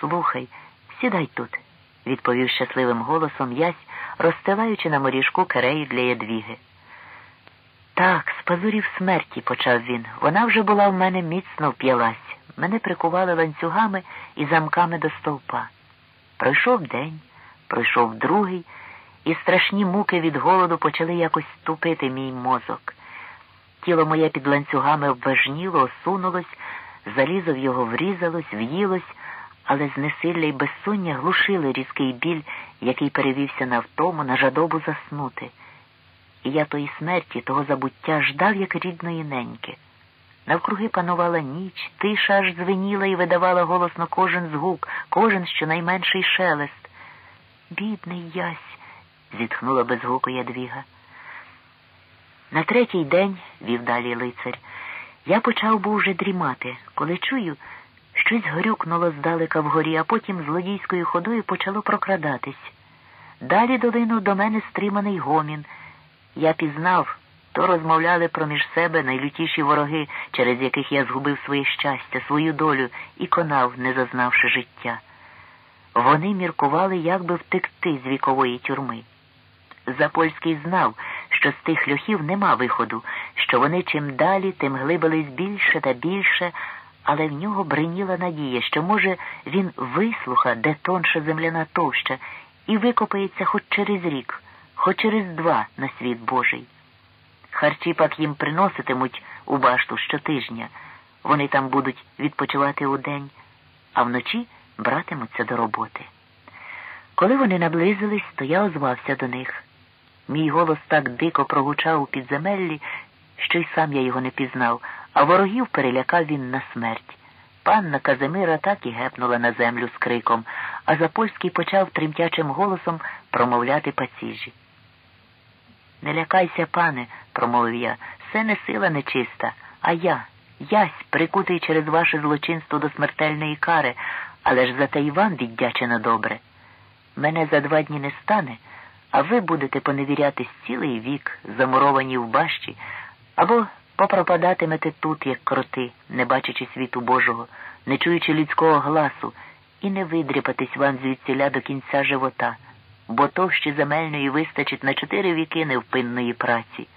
Слухай, сідай тут, відповів щасливим голосом ясь, розстилаючи на моріжку керею для ядвіги. Так, з пазурів смерті, почав він. Вона вже була в мене міцно вп'ялась. Мене прикували ланцюгами і замками до стовпа. Пройшов день, пройшов другий, і страшні муки від голоду почали якось ступити мій мозок. Тіло моє під ланцюгами обважніло, осунулось, залізо в його врізалось, в'їлось, але знесилля й безсоння глушили різкий біль, який перевівся на втому, на жадобу заснути. І я тої смерті, того забуття ждав, як рідної неньки. Навкруги панувала ніч, тиша аж звеніла і видавала голосно кожен згук, кожен щонайменший шелест. Бідний ясь, зітхнула без гуку ядвіга. На третій день, вів далі лицар, я почав був уже дрімати, коли чую, щось горюкнуло здалека вгорі, а потім злодійською ходою почало прокрадатись. Далі долинув до мене стриманий гомін. Я пізнав, то розмовляли проміж себе найлютіші вороги, через яких я згубив своє щастя, свою долю і конав, не зазнавши життя. Вони міркували, як би втекти з вікової тюрми. Запольський знав, що з тих льохів нема виходу, що вони чим далі, тим глибились більше та більше, але в нього бриніла надія, що, може, він вислуха, де тонша земляна товща, і викопається хоч через рік, хоч через два на світ Божий. Харчі пак їм приноситимуть у башту щотижня. Вони там будуть відпочивати удень, а вночі братимуться до роботи. Коли вони наблизились, то я озвався до них. Мій голос так дико прогучав у підземеллі, що й сам я його не пізнав, а ворогів перелякав він на смерть. Панна Казимира так і гепнула на землю з криком, а Запольський почав тремтячим голосом промовляти паціжі. Не лякайся, пане, промовив я, це не сила нечиста, а я, ясь, прикутий через ваше злочинство до смертельної кари, але ж зате й вам віддячено добре. Мене за два дні не стане, а ви будете поневірятись цілий вік, замуровані в бащі, або попропадатимете тут, як кроти, не бачачи світу Божого, не чуючи людського гласу, і не видріпатись вам звідсіля до кінця живота, бо товщі земельної вистачить на чотири віки невпинної праці.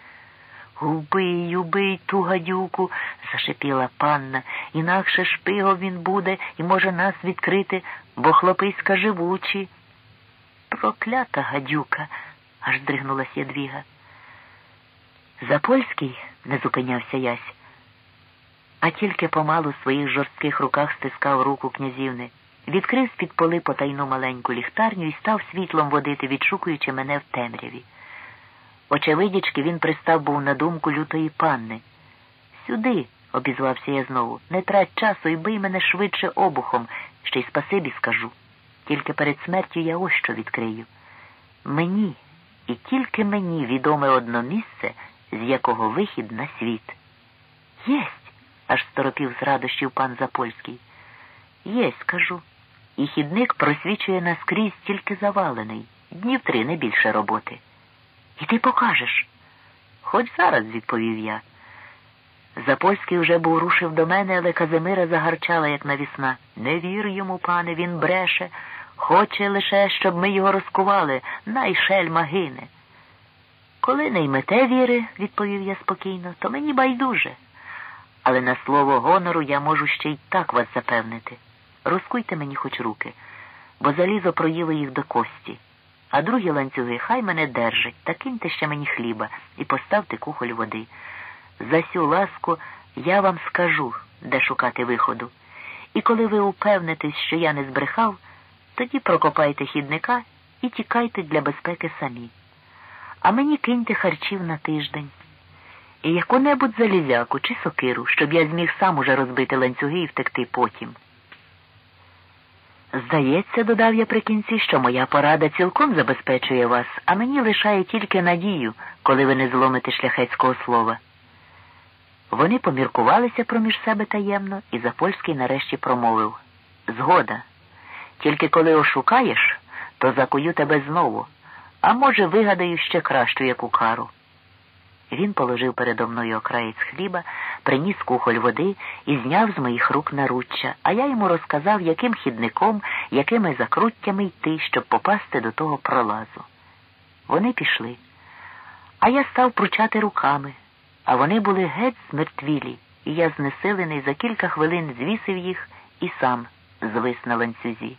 Убий, убий ту гадюку, зашепіла панна, інакше шпигом він буде і може нас відкрити, бо хлописька живучі. Проклята гадюка, аж здригнулась ядвіга. Запольський не зупинявся ясь, а тільки помалу в своїх жорстких руках стискав руку князівни, відкрив з-під поли потайну маленьку ліхтарню і став світлом водити, відшукуючи мене в темряві. Очевидячки, він пристав був на думку лютої панни. Сюди, обізвався я знову, не трать часу і бий мене швидше обухом, ще й спасибі скажу. Тільки перед смертю я ось що відкрию. Мені і тільки мені відоме одно місце, з якого вихід на світ. Єсть, аж сторопів з радощів пан Запольський. Єсть, скажу. І хідник просвічує наскрізь тільки завалений. Днів три не більше роботи. І ти покажеш. Хоч зараз, відповів я. Запольський вже був рушив до мене, але Казимира загарчала, як навісна. Не вір йому, пане, він бреше. Хоче лише, щоб ми його розкували, най шельма гине. Коли не ймете віри, відповів я спокійно, то мені байдуже. Але на слово гонору я можу ще й так вас запевнити. Розкуйте мені хоч руки, бо залізо проїло їх до кості. А другі ланцюги хай мене держать, та киньте ще мені хліба і поставте кухоль води. За сю ласку я вам скажу, де шукати виходу. І коли ви упевнитесь, що я не збрехав, тоді прокопайте хідника і тікайте для безпеки самі. А мені киньте харчів на тиждень. І яку-небудь залізяку чи сокиру, щоб я зміг сам уже розбити ланцюги і втекти потім. Здається, додав я при кінці, що моя порада цілком забезпечує вас, а мені лишає тільки надію, коли ви не зломите шляхетського слова. Вони поміркувалися проміж себе таємно, і Запольський нарешті промовив Згода. Тільки коли ошукаєш, то закую тебе знову, а може, вигадаю ще кращу яку кару. Він положив передо мною окраєць хліба, приніс кухоль води і зняв з моїх рук наруччя, а я йому розказав, яким хідником, якими закруттями йти, щоб попасти до того пролазу. Вони пішли. А я став пручати руками, а вони були геть змертвілі, і я знесилений за кілька хвилин звісив їх і сам звис на ланцюзі.